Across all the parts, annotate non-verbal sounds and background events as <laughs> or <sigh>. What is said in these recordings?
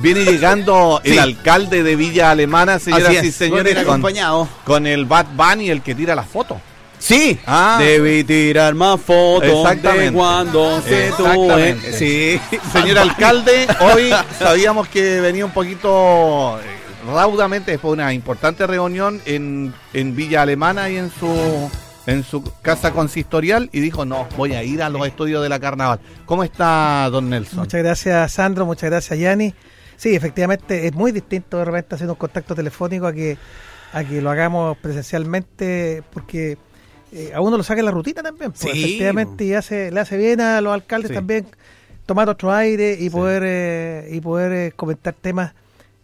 Viene llegando el Sí. alcalde de Villa Alemana, señoras Así y es, señores, con, acompañado. con el Bad Bunny, el que tira las fotos. Sí, Ah. debí tirar más fotos Exactamente. de cuando se tuve. Sí, Señor alcalde, hoy sabíamos que venía un poquito eh, raudamente después de una importante reunión en, en Villa Alemana y en su en su casa consistorial y dijo, no, voy a ir a los estudios de la carnaval. ¿Cómo está, don Nelson? Muchas gracias, Sandro. Muchas gracias, Yanni. Sí, efectivamente, es muy distinto de repente hacer un contacto telefónico a que, a que lo hagamos presencialmente, porque eh, a uno lo saca la rutina también. pues, Sí, efectivamente, y hace, le hace bien a los alcaldes Sí. también tomar otro aire y poder, eh, y poder eh, comentar temas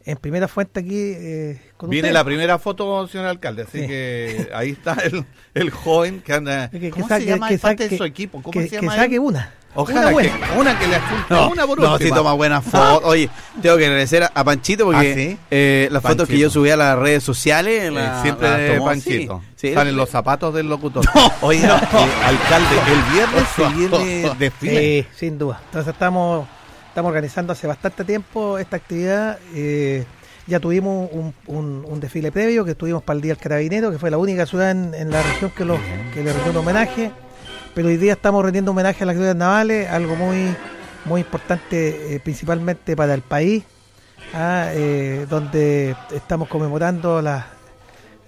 en primera fuente aquí. eh, con Viene la primera foto, señor alcalde, así Sí. que ahí está el, el joven que anda... Que- que ¿Cómo saque- se llama que el parte de su equipo? ¿Cómo que, saque él? una. Ojalá una que una que le No, una por no, sí última. toma buenas fotos. Oye, tengo que agradecer a, Panchito porque ¿Ah, sí? eh, las fotos que yo subí a las redes sociales Eh, la- siempre las de tomó, Panchito. sí. Sí, Salen él- los zapatos del locutor. Oiga, <laughs> eh, alcalde, el viernes se <laughs> viene desfile. Sí, sin duda. Entonces estamos, estamos organizando hace bastante tiempo esta actividad. eh, ya tuvimos un, un- un desfile previo que tuvimos para el Día del Carabinero, que fue la única ciudad en, en la región que, lo, que le rindió un homenaje. Pero hoy día estamos rindiendo homenaje a las glorias navales, algo muy, muy importante eh, principalmente para el país, ah, eh, donde estamos conmemorando la,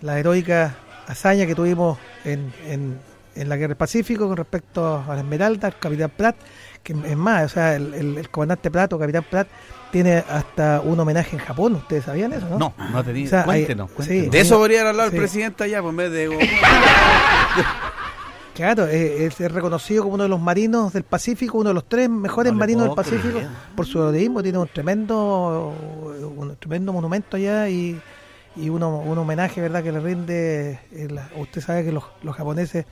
la heroica hazaña que tuvimos en, en, en la guerra del Pacífico con respecto a la Esmeralda, al capitán Pratt, que es más, o sea, el, el- el comandante Pratt o capitán Pratt tiene hasta un homenaje en Japón, ¿ustedes sabían eso, no? No, no tenía. O sea, cuéntenos, sí. De eso podría haber hablado Sí. el presidente allá, pues en vez de. <laughs> Claro, es, es reconocido como uno de los marinos del Pacífico, uno de los tres mejores No marinos del Pacífico creer. por su heroísmo, tiene un tremendo un tremendo monumento allá y, y uno, un homenaje, ¿verdad?, que le rinde, eh, la- usted sabe que los, los japoneses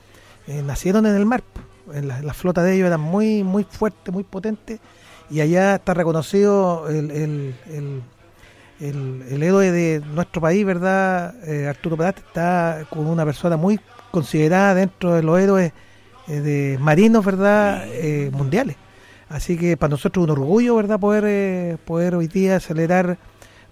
eh, nacieron en el mar, en la, la flota de ellos era muy muy fuerte, muy potente y allá está reconocido el, el, el, el- el héroe de nuestro país, ¿verdad? Eh, Arturo Prat está con una persona muy considerada dentro de los héroes eh, de marinos, ¿verdad? Eh, mundiales. Así que para nosotros es un orgullo, ¿verdad? Poder, eh, poder hoy día celebrar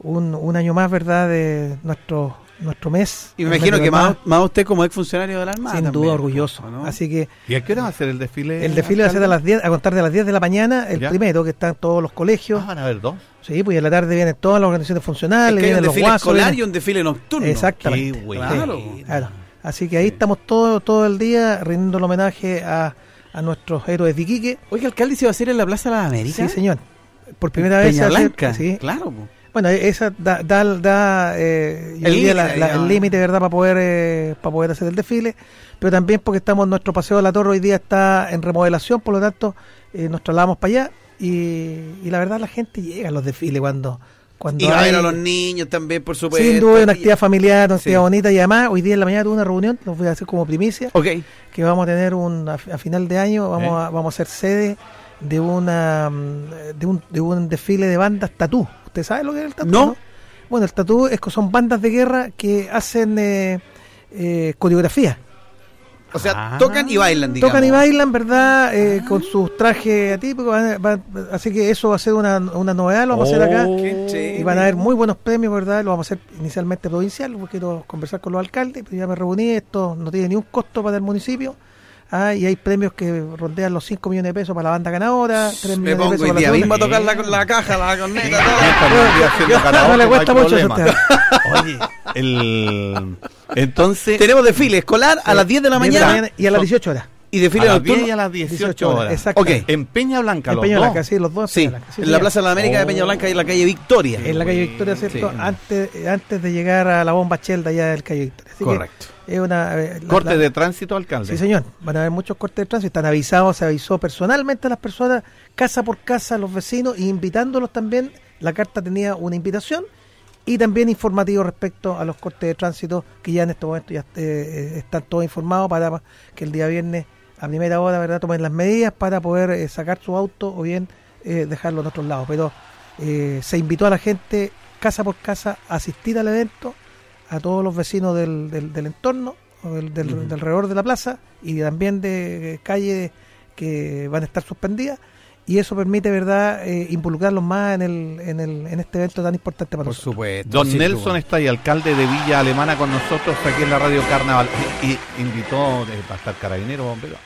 un, un año más, ¿verdad? De nuestro nuestro mes. Y me imagino que más, más usted como ex funcionario de la Armada. sin también, duda orgulloso. ¿no? Así que ¿Y a qué hora va a ser el desfile? el desfile va a ser a las 10, a contar de las 10 de la mañana, el Ya. primero, que están todos los colegios. Ah, van a haber dos. Sí, pues en la tarde vienen todas las organizaciones Es funcionales, que hay un vienen los desfile guasos. escolar vienen- y un desfile nocturno. Exactamente. Qué bueno. Claro. Claro. Así que ahí estamos todo, todo el día rindiendo el homenaje a, a nuestros héroes de Iquique. Oiga, alcalde, ¿se va a hacer en la Plaza de las Américas? Sí, señor. Por primera vez. Peña Blanca. sí. Claro. po. Bueno, esa da, da, da, eh, El límite, la- la- digamos. el límite, ¿verdad?, para poder, eh, para poder hacer el desfile. Pero también porque estamos, nuestro paseo de la torre hoy día está en remodelación, por lo tanto, eh, nos trasladamos para allá. Y, y la verdad, la gente llega a los desfiles cuando. Cuando Y va a ver hay- a los niños también, por supuesto. Sin duda, una actividad familiar, una Sí. actividad bonita. Y además, hoy día en la mañana tuve una reunión, los voy a hacer como primicia, Ok. que vamos a tener un, a, final de año, vamos, ¿Eh? a, vamos a ser sede de una de un, de un desfile de bandas tatú. ¿Usted sabe lo que es el tatú? No. Bueno, el tatú es que son bandas de guerra que hacen eh, eh, coreografía. O sea, Ah. tocan y bailan, digamos. Tocan y bailan, ¿verdad? Eh, Con sus trajes atípicos. van- van- así que eso va a ser una, una novedad, lo vamos a hacer acá. Oh. Y van a haber muy buenos premios, ¿verdad? Lo vamos a hacer inicialmente provincial, porque quiero conversar con los alcaldes, pero ya me reuní, esto no tiene ni un costo para el municipio. Ah, y hay premios que rondean los 5 millones de pesos para la banda ganadora, 3 Me millones de pongo pesos hoy para día la mismo a tocar la, la caja, la corneta, no le cuesta mucho eso a problema. usted. Oye, el... entonces... Tenemos desfile escolar a las 10 de la 10 mañana, y a las Son- 18 horas. Y a desfile las 10 nocturno y a las 18 horas. Exacto. Ok. En Peña Blanca, En los Peña dos. Blanca, sí, los dos. Sí, Peña Blanca, sí, en la. Plaza de la América de Oh. Peña Blanca y en la calle Victoria. En la calle Victoria, ¿cierto? Sí. Antes, eh, antes de llegar a la bomba Chel de allá del calle Victoria. Así Correcto. es una, eh, la- Corte la- de tránsito, alcalde. Sí, señor. Van a haber muchos cortes de tránsito. Están avisados, se avisó personalmente a las personas, casa por casa, a los vecinos, e invitándolos también. La carta tenía una invitación y también informativo respecto a los cortes de tránsito que ya en este momento ya eh, están todos informados para que el día viernes a primera hora verdad tomen las medidas para poder eh, sacar su auto o bien eh, dejarlo en otros lados. Pero eh, se invitó a la gente casa por casa a asistir al evento, a todos los vecinos del, del, del entorno, o del, del- del alrededor de la plaza y también de calles que van a estar suspendidas y eso permite, ¿verdad?, eh, involucrarlos más en, el, en, el, en este evento tan importante para Por nosotros. supuesto. Don Nelson está ahí, alcalde de Villa Alemana con nosotros aquí en la radio Carnaval. Y, y invitó eh, a estar carabinero, bombero.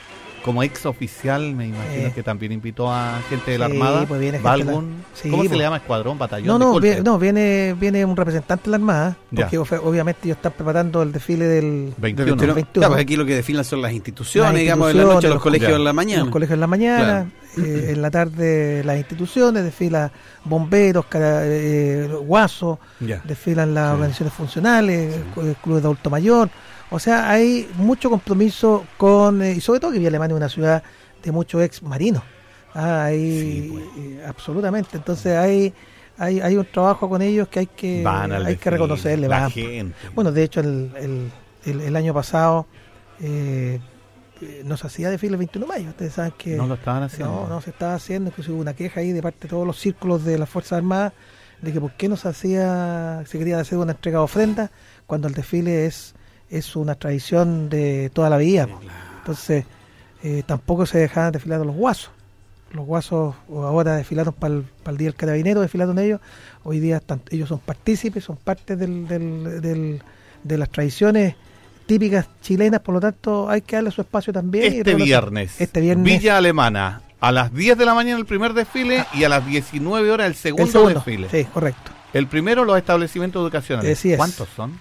Como ex oficial, me imagino Eh. que también invitó a gente de la Sí, Armada. pues viene ¿Va gente de la- algún- Sí, ¿Cómo se pues. le llama? Escuadrón, batallón. No, no, disculpe. viene, no viene, viene un representante de la Armada, porque obviamente ellos están preparando el desfile del 21. Pero, 21. claro, pues aquí lo que desfilan son las instituciones, Las digamos, en la noche instituciones, los los- colegios Ya. en la mañana. los colegios en la mañana, eh, en la tarde las instituciones, desfilan bomberos, cara- eh, guasos, desfilan las Sí. organizaciones funcionales, eh, clubes de adulto mayor. O sea, hay mucho compromiso con, eh, y sobre todo que Villa Alemania es una ciudad de muchos ex marinos. Ah, hay, Sí, pues. eh, absolutamente. Entonces hay, hay, hay un trabajo con ellos que hay que, Van hay que reconocerle. la van. gente. Bueno, de hecho, el, el, el, el año pasado eh, eh, no se hacía desfile el 21 de mayo. Ustedes saben que no lo estaban haciendo. no, no se estaba haciendo, incluso hubo una queja ahí de parte de todos los círculos de las Fuerzas Armadas de que por qué no se hacía, se quería hacer una entrega de ofrenda cuando el desfile es, es una tradición de toda la vida. Entonces, eh, tampoco se dejaban desfilar los guasos. Los guasos ahora desfilaron para el, Día del Carabinero, desfilaron ellos. Hoy día están- ellos son partícipes, son parte del, del- del- de las tradiciones típicas chilenas, por lo tanto hay que darle su espacio también. Este viernes, Este viernes. Villa Alemana, a las 10 de la mañana el primer desfile y a las 19 horas el segundo, el segundo. desfile. Sí, correcto. El primero los establecimientos educacionales. Es. ¿Cuántos son?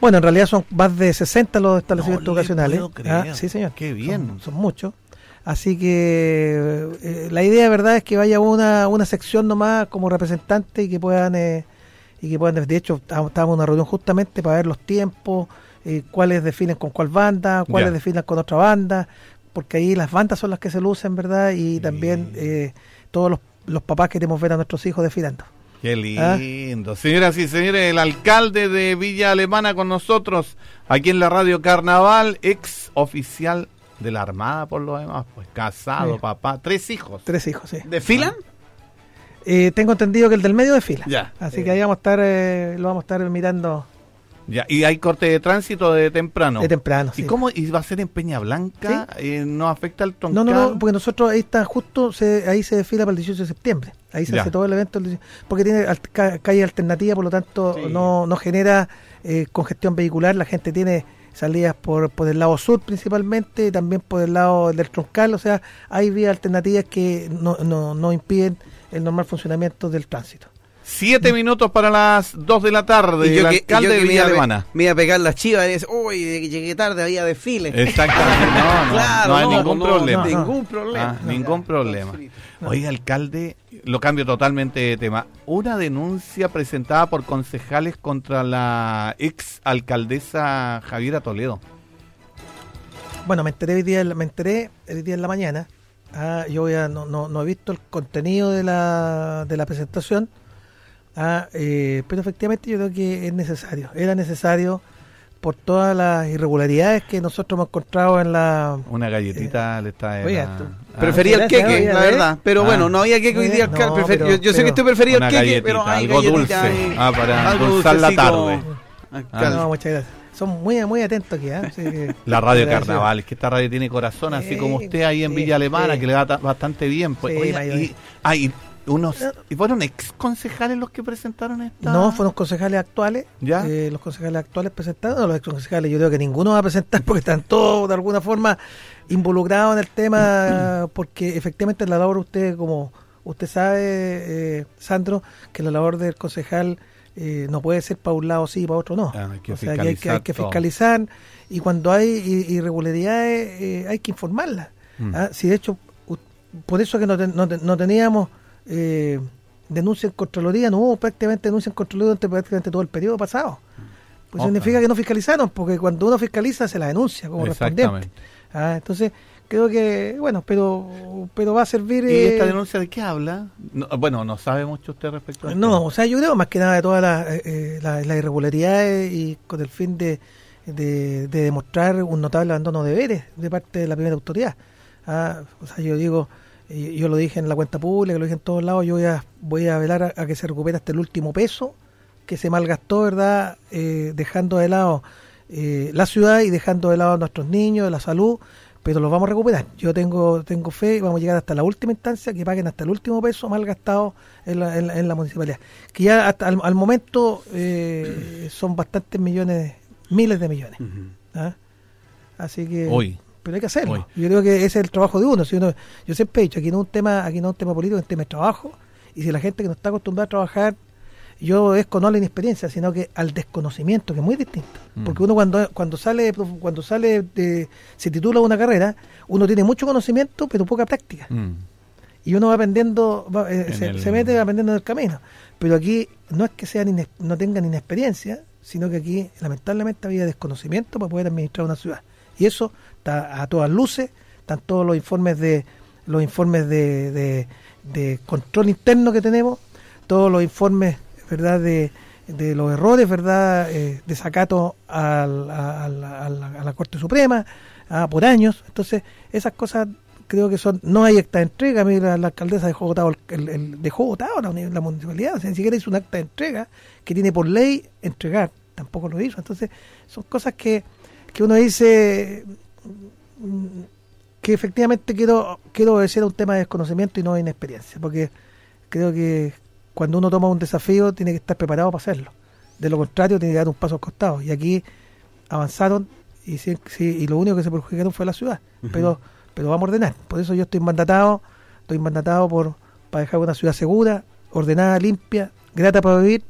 Bueno, en realidad son más de 60 los establecimientos No le educacionales. Ah, sí, señor. Qué bien. Son, son muchos. Así que eh, la idea, verdad, es que vaya una, una sección nomás como representante y que puedan eh, y que puedan. De hecho, estábamos en una reunión justamente para ver los tiempos, eh, cuáles definen con cuál banda, cuáles definen con otra banda, porque ahí las bandas son las que se lucen, ¿verdad? Y también eh, todos los, los papás queremos ver a nuestros hijos desfilando. Qué Ah. lindo. Señoras y señores, el alcalde de Villa Alemana con nosotros, aquí en la radio Carnaval, ex oficial de la Armada por lo demás, pues casado, Sí. papá, tres hijos. Tres hijos, sí. ¿Desfilan? Eh, tengo entendido que el del medio desfila. Ya. Así que ahí vamos a estar, eh, lo vamos a estar mirando Ya, y hay corte de tránsito de temprano. de temprano. ¿Y sí. cómo y va a ser en Peña Blanca? Eh, ¿No afecta el No, troncal? no, no, porque nosotros ahí está justo, se, ahí se desfila para el 18 de septiembre. Ahí se Ya. hace todo el evento, el 18, porque tiene al- ca- calle alternativa, por lo tanto Sí. no, no genera eh, congestión vehicular. La gente tiene salidas por, por el lado sur principalmente, y también por el lado del troncal, o sea, hay vías alternativas que no, no, no impiden el normal funcionamiento del tránsito. Siete minutos para las dos de la tarde. Y yo el que, alcalde yo de Villa iba a, pe- Alemana. me iba a pegar las chivas y decir, uy, llegué tarde, había desfile. Exactamente. No, no, <laughs> claro, no hay ningún no, problema. no, Ningún problema. Ah, ningún <laughs> problema. Oiga, alcalde, lo cambio totalmente de tema. Una denuncia presentada por concejales contra la ex alcaldesa Javiera Toledo. Bueno, me enteré hoy día, me enteré el día en la mañana. Ah, yo ya no, no, no he visto el contenido de la, de la presentación. Ah, eh, pero efectivamente yo creo que es necesario. Era necesario por todas las irregularidades que nosotros hemos encontrado en la... Una galletita le está oiga, la- tú- Ah, Prefería el queque, la ¿ves? verdad. Pero Ah. bueno, no había queque hoy día. No, prefer- pero- yo, yo sé que usted prefería el queque, galletita, pero hay algo dulce. hay- Ah, para endulzar la tarde. Alcalde. No, muchas gracias. Son muy, muy atentos aquí. ¿ah? Que- La radio Gracias. Carnaval, es que esta radio tiene corazón, así Sí, como usted ahí en Villa Alemana, que le va ta- bastante bien. Pues, ido y, bien. Unos, ¿y fueron ex concejales los que presentaron esta? No, fueron concejales actuales. ¿Ya? Eh, los concejales actuales presentaron. No, los ex concejales yo creo que ninguno va a presentar <laughs> porque están todos de alguna forma involucrados en el tema <clears throat> porque efectivamente la labor usted como usted sabe, eh, Sandro, que la labor del concejal eh, no puede ser para un lado sí y para otro no. Ah, hay que o sea, que hay que, hay que fiscalizar y cuando hay irregularidades eh, hay que informarlas. Mm. Ah, Si de hecho, por eso que no, ten- no, no teníamos eh, denuncia en Contraloría, no hubo prácticamente denuncia en Contraloría durante prácticamente todo el periodo pasado. Pues significa que no fiscalizaron, porque cuando uno fiscaliza se la denuncia como respondiente. Ah, entonces, creo que, bueno, pero pero va a servir... ¿Y eh, esta denuncia de qué habla? No, bueno, no sabe mucho usted respecto a esto. No, o sea, yo creo más que nada de todas las eh, eh, las- las irregularidades y con el fin de, de, de demostrar un notable abandono de deberes de parte de la primera autoridad. Ah, o sea, yo digo, yo lo dije en la cuenta pública, lo dije en todos lados, yo voy a, voy a velar a, a que se recupere hasta el último peso que se malgastó, ¿verdad? Eh, dejando de lado eh, la ciudad y dejando de lado a nuestros niños, la salud, pero los vamos a recuperar. Yo tengo tengo fe y vamos a llegar hasta la última instancia, que paguen hasta el último peso mal gastado en la, en la, en la municipalidad. Que ya hasta al, al momento eh, son bastantes millones, miles de millones. ¿ah? Así que... Hoy. Pero hay que hacerlo. Hoy. Yo creo que ese es el trabajo de uno. Si uno yo siempre he dicho, aquí no es un tema, aquí no es un tema político, es un tema de trabajo. Y si la gente que no está acostumbrada a trabajar, yo es con no la inexperiencia, sino que al desconocimiento, que es muy distinto. Mm. Porque uno cuando cuando sale cuando sale de, se titula una carrera, uno tiene mucho conocimiento, pero poca práctica. Mm. Y uno va aprendiendo, va, eh, En se, el- se mete aprendiendo en el camino. Pero aquí no es que sean ines- no tengan inexperiencia, sino que aquí lamentablemente había desconocimiento para poder administrar una ciudad. Y eso está a todas luces, están todos los informes de los informes de, de- de control interno que tenemos, todos los informes, verdad, de, de los errores, verdad, eh, desacato al- a, a la, Corte Suprema ah, por años. Entonces, esas cosas creo que son no hay acta de entrega. A mí la, alcaldesa dejó votado el, el- dejó votado la, uni- la municipalidad o ni siquiera hizo un acta de entrega que tiene por ley entregar tampoco lo hizo. Entonces son cosas que, que uno dice que efectivamente quiero quiero obedecer a un tema de desconocimiento y no de inexperiencia porque creo que cuando uno toma un desafío tiene que estar preparado para hacerlo. De lo contrario tiene que dar un paso al costado. Y aquí avanzaron y, sí- sí, y lo único que se perjudicaron fue la ciudad. Pero pero vamos a ordenar. Por eso yo estoy mandatado estoy mandatado por para dejar una ciudad segura ordenada limpia grata para vivir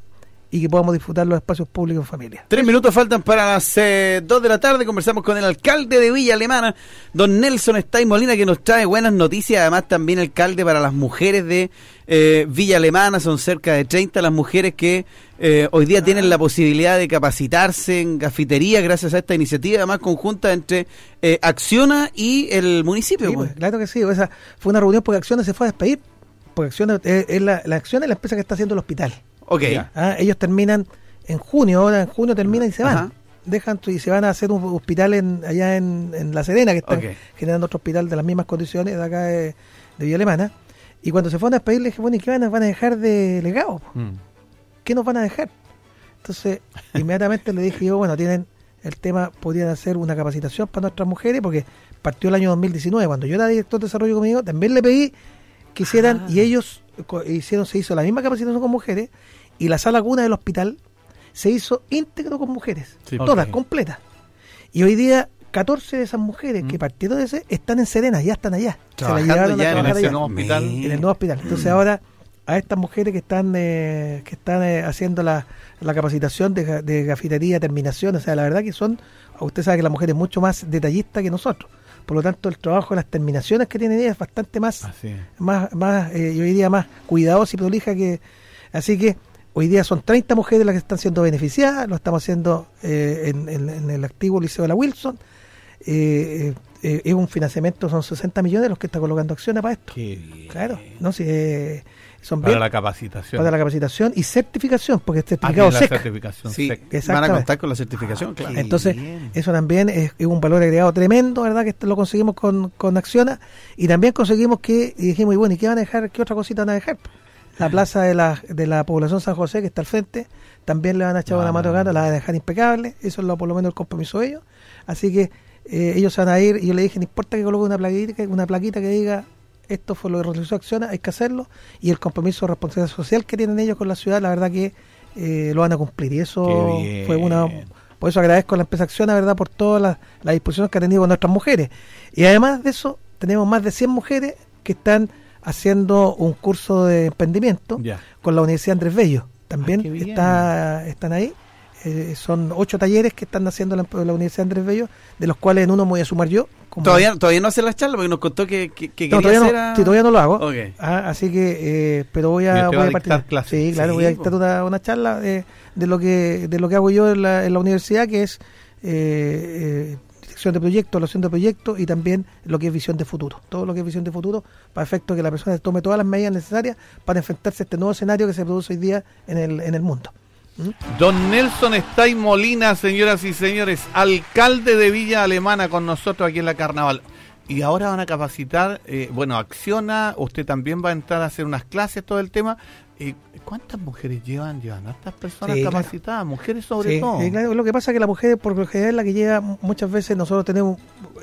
y que podamos disfrutar los espacios públicos en familia Tres minutos faltan para las eh, dos de la tarde. Conversamos con el alcalde de Villa Alemana, don Nelson Stay Molina, que nos trae buenas noticias. Además, también alcalde para las mujeres de eh, Villa Alemana. Son cerca de 30 las mujeres que eh, hoy día tienen la posibilidad de capacitarse en cafetería gracias a esta iniciativa, además conjunta entre eh, Acciona y el municipio. Sí, pues. pues, claro que sí. Esa fue una reunión porque Acciones se fue a despedir. Porque Acciones es, la, la Acción es la empresa que está haciendo el hospital. Ok. Ah, ellos terminan en junio, ahora en junio terminan y se van. Ajá. Dejan y se van a hacer un hospital en, allá en, en La Serena, que están generando otro hospital de las mismas condiciones de acá de, de Villa Alemana. Y cuando se fueron a despedir, le dije, bueno, ¿y qué van a, van a dejar de legado? Mm. ¿Qué nos van a dejar? Entonces, <laughs> inmediatamente le dije yo, bueno, tienen el tema, podrían hacer una capacitación para nuestras mujeres, porque partió el año 2019, cuando yo era director de desarrollo conmigo, también le pedí que hicieran, Ah. y ellos hicieron, se hizo la misma capacitación con mujeres, y la sala cuna del hospital se hizo íntegro con mujeres, Sí. todas, completas. Y hoy día, 14 de esas mujeres que Mm. partieron de ese están en Serena, ya están allá. Se la Trabajando llevaron a ya en trabajar ese allá nuevo hospital. Me- en el nuevo hospital. Entonces ahora a estas mujeres que están eh, que están eh, haciendo la, la capacitación de, de gafitería, terminación, o sea, la verdad que son, usted sabe que la mujer es mucho más detallista que nosotros. Por lo tanto, el trabajo de las terminaciones que tienen ellas es bastante más, Así es. más, más eh, yo diría más cuidadosa y prolija que... Así que hoy día son 30 mujeres las que están siendo beneficiadas, lo estamos haciendo eh, en, en- en el activo Liceo de la Wilson. Eh, eh, es un financiamiento, son 60 millones los que está colocando acciones para esto. Qué bien. Claro, no si eh, son Para bien la capacitación. para la capacitación y certificación, porque este certificado SEC. certificación Sí, SEC. van a contar con la certificación, claro. Ah, Entonces, Bien. eso también es, es un valor agregado tremendo, ¿verdad? Que lo conseguimos con, con Acciona y también conseguimos que, y dijimos, y bueno, ¿y qué van a dejar? ¿Qué otra cosita van a dejar? La plaza de la, de la población San José, que está al frente, también le van a echar una Ah. mano de gato, la van a dejar impecable, eso es lo, por lo menos el compromiso de ellos. Así que eh, ellos se van a ir, y yo le dije, no importa que coloque una plaquita, una plaquita que diga, esto fue lo que realizó Acciona, hay que hacerlo, y el compromiso de responsabilidad social que tienen ellos con la ciudad, la verdad que eh, lo van a cumplir, y eso fue una por eso agradezco a la empresa Acciona, ¿verdad?, por todas las, las disposiciones que ha tenido con nuestras mujeres. Y además de eso, tenemos más de 100 mujeres que están haendo un curso de emprendimiento Ya. con la Universidad Andrés Bello. También Ah, está, están ahí. Eh, son ocho talleres que están haciendo la, la Universidad Andrés Bello, de los cuales en uno me voy a sumar yo. como- Todavía, todavía no hace las charlas porque nos contó que, que, que no, quería todavía, hacer no, a- sí, todavía no lo hago. Ah, así que, eh, pero voy a, voy a a dictar participar. clases. Sí, claro, Sí, voy a dictar una, una charla de, de lo que de lo que hago yo en la, en la universidad, que es eh, dirección de proyectos, evaluación de proyectos y también lo que es visión de futuro. Todo lo que es visión de futuro para efecto que la persona tome todas las medidas necesarias para enfrentarse a este nuevo escenario que se produce hoy día en el, en el mundo. ¿Mm? Don Nelson Stay Molina, señoras y señores, alcalde de Villa Alemana con nosotros aquí en la Carnaval. Y ahora van a capacitar, eh, bueno, acciona, usted también va a entrar a hacer unas clases, todo el tema, ¿Y cuántas mujeres llevan? Llevan a estas personas Sí, claro. capacitadas, mujeres sobre Sí, todo. eh, claro, lo que pasa es que la mujer, por lo general, es la que lleva, muchas veces nosotros tenemos,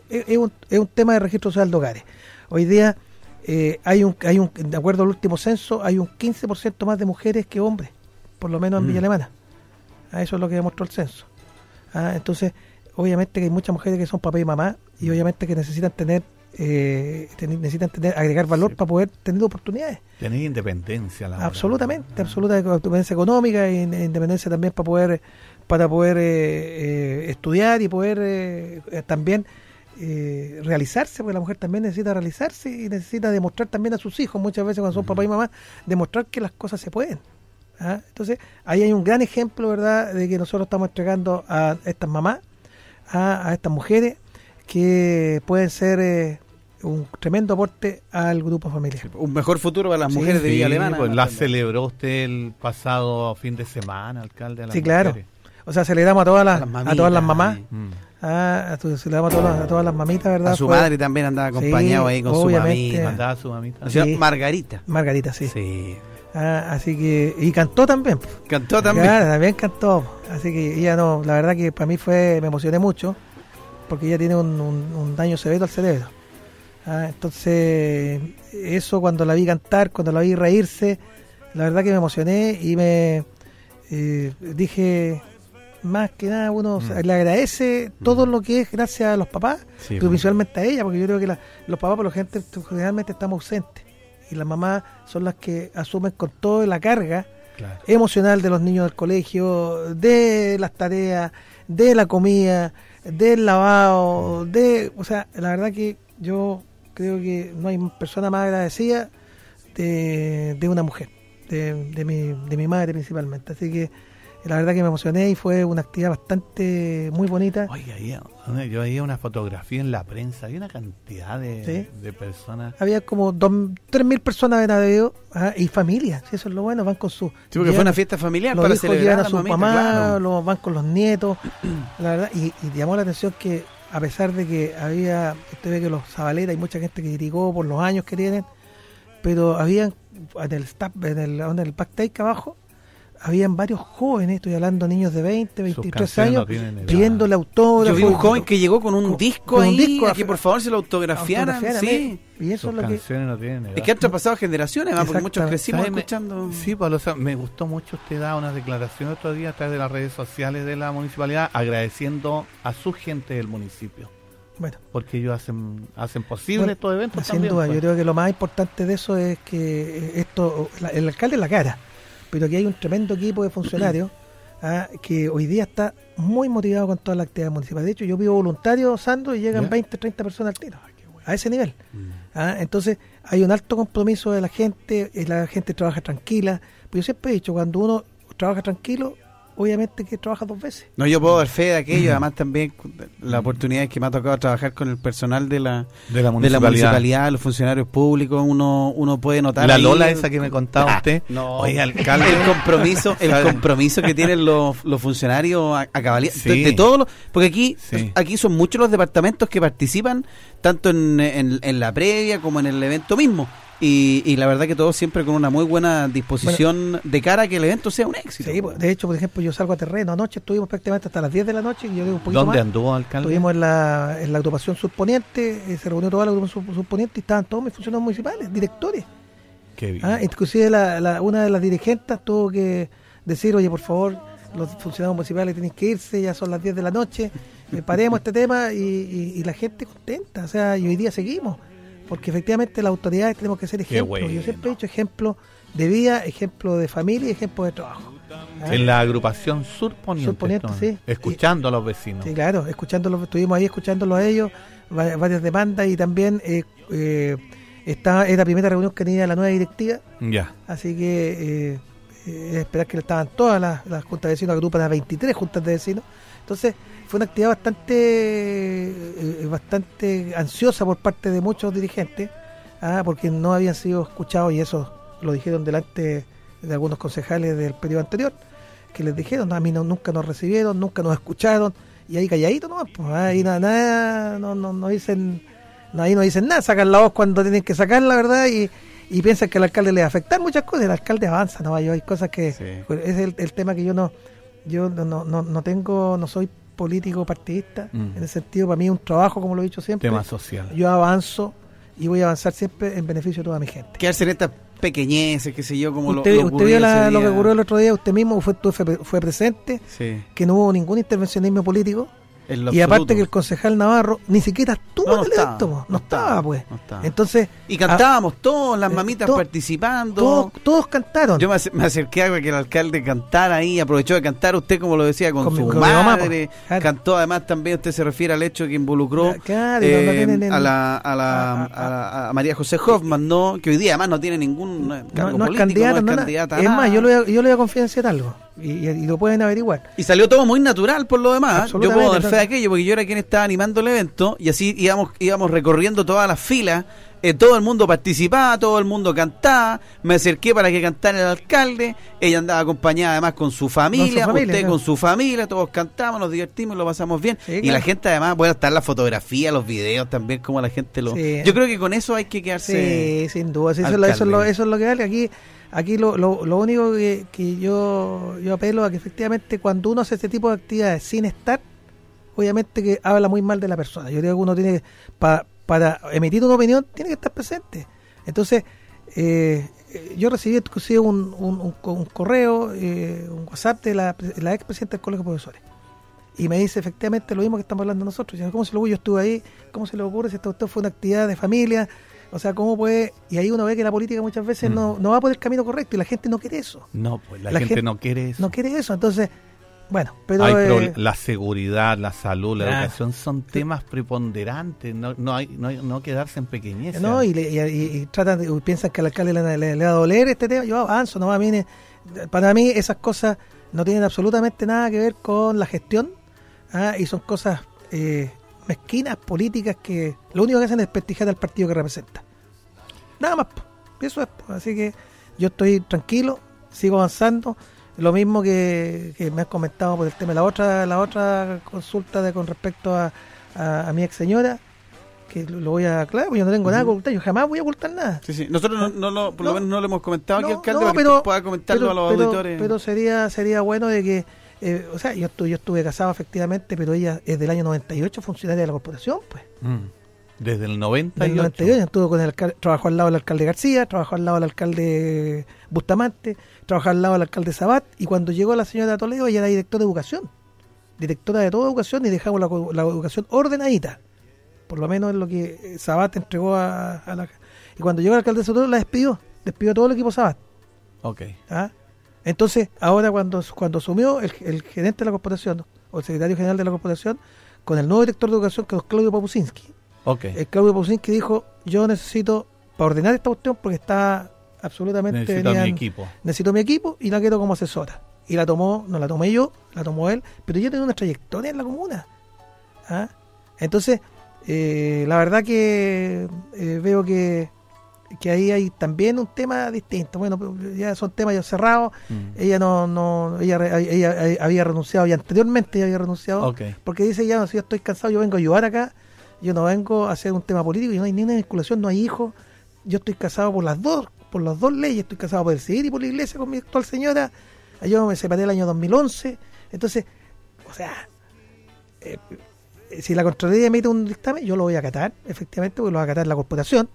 es, es un, es un tema de registro social de hogares. Hoy día eh, hay un, hay un, de acuerdo al último censo, hay un 15% más de mujeres que hombres, por lo menos en Mm. Villa Alemana. Ah, eso es lo que demostró el censo. Ah, entonces, obviamente que hay muchas mujeres que son papá y mamá y obviamente que necesitan tener, eh, ten- necesitan tener, agregar valor Sí. para poder tener oportunidades. Tenéis independencia. laboral. Absolutamente, Ah. absoluta independencia económica e independencia también para poder para poder eh, eh, estudiar y poder eh, también eh, realizarse, porque la mujer también necesita realizarse y necesita demostrar también a sus hijos, muchas veces cuando son papá y mamá, demostrar que las cosas se pueden. ¿ah? Entonces, ahí hay un gran ejemplo, ¿verdad?, de que nosotros estamos entregando a estas mamás, a, a estas mujeres, que pueden ser eh, un tremendo aporte al grupo familiar. Un mejor futuro para las Sí, mujeres de Sí, Villa Alemana. pues la celebró usted el pasado fin de semana, alcalde de las Sí, claro. mujeres. O sea, celebramos a todas las, Las a todas las mamás. sí. Mm. Ah, a tu- celebramos a todas, las- a todas las mamitas, ¿verdad? A su Fue madre también andaba acompañado Sí, ahí con obviamente. su mamita. Mandaba a su mamita. Margarita. Margarita, sí. Sí. Ah, así que. Y cantó también. Cantó también. Claro, también cantó. Así que ella no. La verdad que para mí fue. Me emocioné mucho. Porque ella tiene un, un- un daño severo al cerebro. Ah, entonces. Eso cuando la vi cantar, cuando la vi reírse. La verdad que me emocioné y me. eh, dije. Más que nada, uno Mm. le agradece todo lo que es gracias a los papás. Sí, pero pues. principalmente a ella, porque yo creo que la- los papás por lo gente generalmente estamos ausentes y las mamás son las que asumen con toda la carga Claro. emocional de los niños del colegio, de las tareas, de la comida, del lavado, de, o sea, la verdad que yo creo que no hay persona más agradecida de, de una mujer, de, de mi, de mi madre principalmente, así que la verdad que me emocioné y fue una actividad bastante muy bonita. Oye, ahí, ¿dónde? yo veía una fotografía en la prensa, había una cantidad de, Sí. de personas. había como dos, tres mil personas en Aveo ah, y familias, si eso es lo bueno, van con su Sí, porque fue una fiesta familiar los para hijos celebrar llevan a la su mamita, mamá, claro. los van con los nietos, <clears throat> la verdad, y, y llamó la atención que a pesar de que había, usted ve que los Zabaleta hay mucha gente que criticó por los años que tienen, pero habían en el staff, en el, en el backstage abajo, habían varios jóvenes, estoy hablando de niños de 20, 23 canciones no años, tienen edad. pidiéndole autógrafo. Yo vi un joven que llegó con un con- disco con un ahí, disco a que por favor se lo autografiaran. autografiaran, Sí. ¿eh? Y eso Sus es lo que... canciones no tienen edad. Es que han traspasado generaciones, además, porque muchos crecimos escuchando. Sí, Pablo, o sea, me gustó mucho usted da una declaración otro día a través de las redes sociales de la municipalidad agradeciendo a su gente del municipio, Bueno, porque ellos hacen hacen posible Bueno, estos eventos Sin también, duda, pues. yo creo que lo más importante de eso es que eh, esto, la- el alcalde es la cara, pero aquí hay un tremendo equipo de funcionarios ah, que hoy día está muy motivado con toda la actividad municipal. De hecho, yo vivo voluntario, Sandro, y llegan ¿Ya? 20, 30 personas al tiro, a ese nivel. Ah, entonces, hay un alto compromiso de la gente, y la gente trabaja tranquila. Pero yo siempre he dicho, cuando uno trabaja tranquilo, obviamente que trabaja dos veces. No, yo puedo dar fe de aquello, además también la oportunidad que me ha tocado trabajar con el personal de la, de la de la municipalidad. los funcionarios públicos, uno, uno puede notar La ahí Lola esa que me contaba Ah, usted. no. Oye, alcalde. el <laughs> compromiso el compromiso que tienen los, los funcionarios a, a cabalidad Sí. de, de todos los porque aquí Sí. aquí son muchos los departamentos que participan tanto en, en- en la previa como en el evento mismo y, y la verdad que todos siempre con una muy buena disposición de cara a que el evento sea un éxito Sí, pues, de hecho, por ejemplo, yo salgo a terreno. Anoche estuvimos prácticamente hasta las 10 de la noche, y yo digo un poquito ¿Dónde más. anduvo, alcalde? Estuvimos en la, en la agrupación subponiente, eh, se reunió toda la agrupación subponiente y estaban todos mis funcionarios municipales, directores. Qué bien. Ah, inclusive la, la- una de las dirigentes tuvo que decir, oye, por favor, los funcionarios municipales tienen que irse, ya son las 10 de la noche, eh, paremos este <laughs> tema y, y- y la gente contenta, o sea, y hoy día seguimos, porque efectivamente las autoridades tenemos que ser ejemplos. bueno. Yo siempre he dicho ejemplo de vida, ejemplo de familia y ejemplo de trabajo. Ah, En la agrupación surponiente. Surponiente, ¿no? sí. Escuchando a los vecinos. Sí, claro, escuchándolos, estuvimos ahí escuchándolos a ellos, va- varias demandas y también eh, eh, está, es la primera reunión que tenía la nueva directiva, Ya. así que eh, eh, esperar que estaban todas las, las juntas de vecinos, agrupan a 23 juntas de vecinos. Entonces fue una actividad bastante eh, bastante ansiosa por parte de muchos dirigentes, ah, porque no habían sido escuchados y eso lo dijeron delante de algunos concejales del periodo anterior, que les dijeron, "No, a mí no, nunca nos recibieron, nunca nos escucharon, y ahí calladito nomás, pues ahí nada, nada no, no, no dicen, ahí no dicen nada, sacan la voz cuando tienen que sacarla, ¿verdad? Y, y piensan que el alcalde le va a afectar muchas cosas, el alcalde avanza, no hay cosas que Sí. es el, el tema que yo no yo no, no, no tengo, no soy político partidista, Mm. en el sentido para mí es un trabajo, como lo he dicho siempre. Tema social. Yo avanzo y voy a avanzar siempre en beneficio de toda mi gente. Quedarse en estas pequeñeces, qué sé yo, como lo- usted lo, usted ocurrido vio la- lo que ocurrió el otro día, usted mismo fue, fue, fue presente, Sí, que no hubo ningún intervencionismo político. Y aparte que el concejal Navarro ni siquiera estuvo No, no en el estaba, evento, po. no, no estaba, estaba, pues. no estaba. Entonces, Y cantábamos todos, las eh, mamitas to- participando. todos, todos cantaron. Yo me, ace- me acerqué a que el alcalde cantara ahí, aprovechó de cantar usted, como lo decía, con, su con mi mamá, madre. Cantó además también, usted se refiere al hecho que involucró Claro, no eh, tienen a, la, a, la, a- a la- a María José Hoffman, ¿no? que hoy día además no tiene ningún eh, cargo político, candidata, no es candidata a Es más, yo le, voy a, yo le voy a confidenciar algo y, y- y lo pueden averiguar. Y salió todo muy natural por lo demás. Yo puedo dar fe de entonces- aquello porque yo era quien estaba animando el evento y así íbamos, íbamos recorriendo todas las filas. eh, todo el mundo participaba, todo el mundo cantaba. Me acerqué para que cantara el alcalde. Ella andaba acompañada además con su familia, familia, usted claro. con su familia. Todos cantamos, nos divertimos, lo pasamos bien. Sí, y claro. la gente además, puede estar la fotografía, los videos también, como la gente lo. Sí. Yo creo que con eso hay que quedarse. Sí, sin duda. eso, es lo, eso, es lo, eso es lo que vale. Aquí, aquí lo, lo, lo único que, que yo, yo apelo a que efectivamente cuando uno hace este tipo de actividades sin estar, obviamente que habla muy mal de la persona. Yo creo que uno tiene que, pa- para emitir una opinión, tiene que estar presente. Entonces, eh, eh, yo recibí inclusive un, un, un un correo, eh, un WhatsApp de la, la ex presidenta del Colegio de Profesores. Y me dice efectivamente lo mismo que estamos hablando nosotros. ¿Cómo se lo yo estuve ahí? ¿Cómo se le ocurre si esto, esto fue una actividad de familia? O sea, ¿cómo puede...? Y ahí uno ve que la política muchas veces Mm. no, no va por el camino correcto y la gente no quiere eso. No, pues la, La gente, gente no quiere eso. No quiere eso. Entonces, bueno, pero... Hay eh, la seguridad, la salud, la Ah. educación son temas preponderantes. No, no, hay, no, hay- no quedarse en pequeñez. No, y, le- y, y- y tratan de- piensan que al alcalde le, le- le va a doler este tema. Yo avanzo, no va a mí. Para mí esas cosas no tienen absolutamente nada que ver con la gestión ah, y son cosas eh, mezquinas, políticas que lo único que hacen es prestigiar al partido que representa. Nada más. Eso es. Así que yo estoy tranquilo, sigo avanzando. Lo mismo que, que me has comentado por el tema de la otra, la otra consulta de con respecto a, a, a mi ex señora, que lo lo voy a aclarar, porque yo no tengo nada que ocultar, yo jamás voy a ocultar nada. Sí, sí. Nosotros no, no lo- por lo No. menos no lo hemos comentado aquí, No, alcalde, no, para que pero- pueda comentarlo a los pero, auditores. pero sería sería bueno de que, eh, o sea, yo estuve, yo estuve casado efectivamente, pero ella es del año 98, funcionaria de la corporación, pues. Mm. Desde el 90 Del 98, estuvo con el alcalde, trabajó al lado del alcalde García, trabajó al lado del alcalde Bustamante, trabajó al lado del alcalde Sabat, y cuando llegó la señora Toledo, ella era directora de educación, directora de toda educación, y dejamos la, la educación ordenadita. Por lo menos es lo que eh, Sabat entregó a, a la... Y cuando llegó el alcalde Soto, la despidió, despidió a todo el equipo Sabat. Ok. ¿ah? Entonces, ahora cuando, cuando asumió el, el gerente de la corporación, o el secretario general de la corporación, con el nuevo director de educación, que es Claudio Papusinski, Ok. el Claudio Papusinski dijo, yo necesito, para ordenar esta cuestión, porque está absolutamente... Necesito mi equipo. necesito mi equipo y la quiero como asesora. Y la tomó, no la tomé yo, la tomó él, pero ella tiene una trayectoria en la comuna. ¿ah? Entonces, eh, la verdad que eh, veo que, que ahí hay también un tema distinto. Bueno, ya son temas ya cerrados. Mm. Ella no, no ella, ella, eh, había renunciado ya anteriormente, ella había renunciado. Porque dice ya, si yo estoy cansado, yo vengo a ayudar acá, yo no vengo a hacer un tema político, y no hay ni una vinculación, no hay hijos, yo estoy casado por las dos, por las dos leyes, estoy casado por el civil y por la iglesia con mi actual señora, yo me separé el año 2011, entonces, o sea, eh, si la Contraloría emite un dictamen, yo lo voy a acatar, efectivamente, porque lo va a acatar la corporación,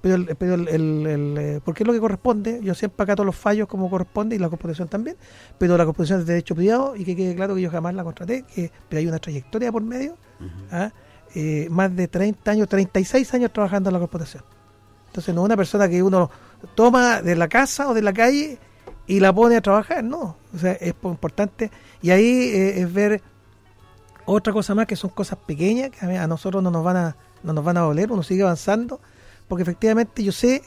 pero, el, pero el, el- el, eh, porque es lo que corresponde, yo siempre acato los fallos como corresponde y la corporación también, pero la corporación es de derecho privado y que quede claro que yo jamás la contraté, que, pero hay una trayectoria por medio, ¿ah? Eh, más de 30 años, 36 años trabajando en la corporación. Entonces no es una persona que uno toma de la casa o de la calle y la pone a trabajar, no. O sea, es po- importante. Y ahí eh, es ver otra cosa más que son cosas pequeñas que a, nosotros no nos van a no nos van a doler, uno sigue avanzando, porque efectivamente yo sé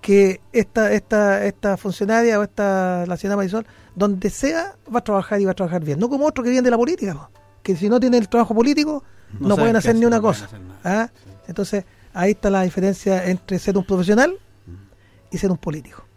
que esta esta esta funcionaria o esta la señora Marisol, donde sea va a trabajar y va a trabajar bien, no como otro que viene de la política, po, que si no tiene el trabajo político no, pueden hacer ni una no cosa. ¿ah? Entonces ahí está la diferencia entre ser un profesional y ser un político.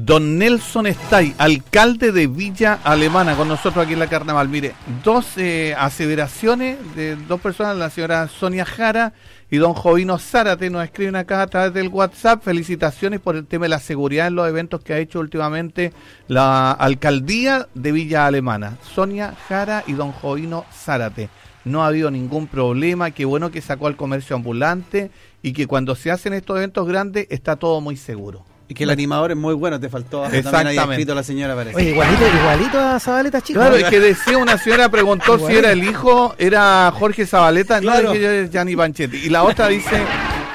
Don Nelson Stay, alcalde de Villa Alemana, con nosotros aquí en la Carnaval. Mire, dos eh, aseveraciones de dos personas, la señora Sonia Jara Y don Jovino Zárate nos escriben acá a través del WhatsApp. Felicitaciones por el tema de la seguridad en los eventos que ha hecho últimamente la alcaldía de Villa Alemana. Sonia Jara y don Jovino Zárate. No ha habido ningún problema. Qué bueno que sacó al comercio ambulante y que cuando se hacen estos eventos grandes está todo muy seguro. Y que el animador es muy bueno, te faltó. Exactamente. escrito la señora, parece. Oye, igualito, igualito a Zabaleta chico. Claro, es que decía una señora preguntó si era el hijo, era Jorge Zabaleta, Claro. no es Gianni Panchetti. Y la otra dice,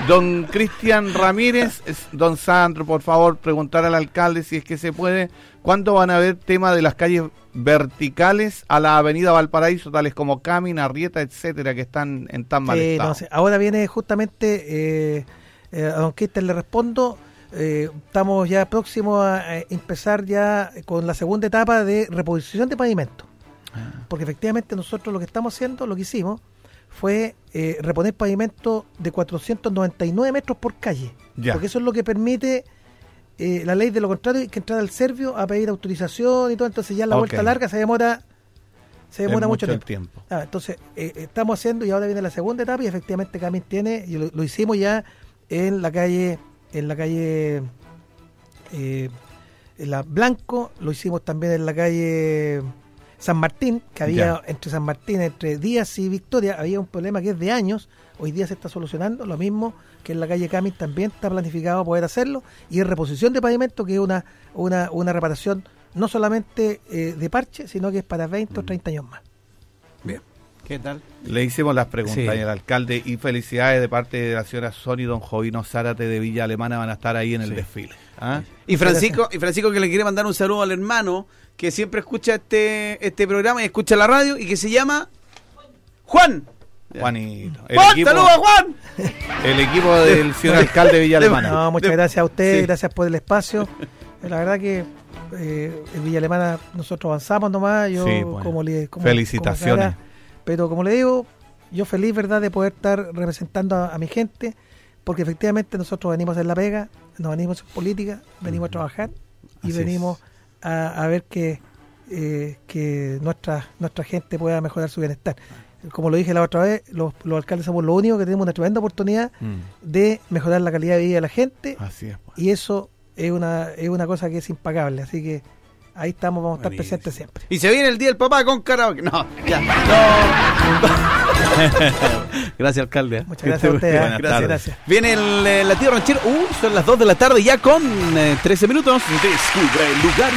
don Cristian Ramírez, es- don Sandro, por favor, preguntar al alcalde si es que se puede, ¿cuándo van a haber tema de las calles verticales a la avenida Valparaíso, tales como Camin, Arrieta, etcétera, que están en tan mal Sí, estado? no sé. Ahora viene justamente, eh, eh, a don Cristian le respondo, eh, estamos ya próximos a, a empezar ya con la segunda etapa de reposición de pavimento. Ah. Porque efectivamente nosotros lo que estamos haciendo, lo que hicimos, fue eh, reponer pavimento de 499 metros por calle. Ya. Porque eso es lo que permite eh, la ley, de lo contrario hay que entrar al Servio a pedir autorización y todo, entonces ya la vuelta larga se demora se demora mucho tiempo. tiempo. Ah, entonces, eh, estamos haciendo y ahora viene la segunda etapa y efectivamente Camin tiene, y lo, lo hicimos ya en la calle, en la calle eh, en la Blanco, lo hicimos también en la calle San Martín, que había entre San Martín, entre Díaz y Victoria, había un problema que es de años, hoy día se está solucionando, lo mismo que en la calle Camin también está planificado poder hacerlo, y en reposición de pavimento, que es una, una, una reparación no solamente eh, de parche, sino que es para 20 o 30 años más. Bien. ¿Qué tal? Le hicimos las preguntas Sí. el alcalde y felicidades de parte de la señora Sony don Jovino Zárate de Villa Alemana van a estar ahí en el Sí. desfile. ¿ah? Y Francisco, y Francisco que le quiere mandar un saludo al hermano que siempre escucha este, este programa y escucha la radio y que se llama Juan. Juanito. El Juan, equipo, saludos Juan. el equipo del señor alcalde de Villa Alemana. No, muchas De- gracias a usted, sí. gracias por el espacio. La verdad que eh, en Villa Alemana nosotros avanzamos nomás, yo Sí, bueno. como le como- Felicitaciones. como cara, pero como le digo, yo feliz verdad de poder estar representando a, a mi gente, porque efectivamente nosotros venimos a hacer la pega, nos venimos en política, venimos a trabajar y Así venimos a, a ver que eh, que nuestra nuestra gente pueda mejorar su bienestar. Como lo dije la otra vez, los, los alcaldes somos los únicos que tenemos una tremenda oportunidad Mm, de mejorar la calidad de vida de la gente así es. pues. y eso es una es una cosa que es impagable así que ahí estamos vamos a estar Buenísimo. presentes siempre Y se viene el día del papá con karaoke. No, ya. No. <laughs> gracias, alcalde. muchas gracias a ustedes ¿eh? Buenas gracias tardes. gracias Viene el, eh, la tía ranchero. Uy, son las 2 de la tarde ya con eh, 13 minutos. Descubre el lugar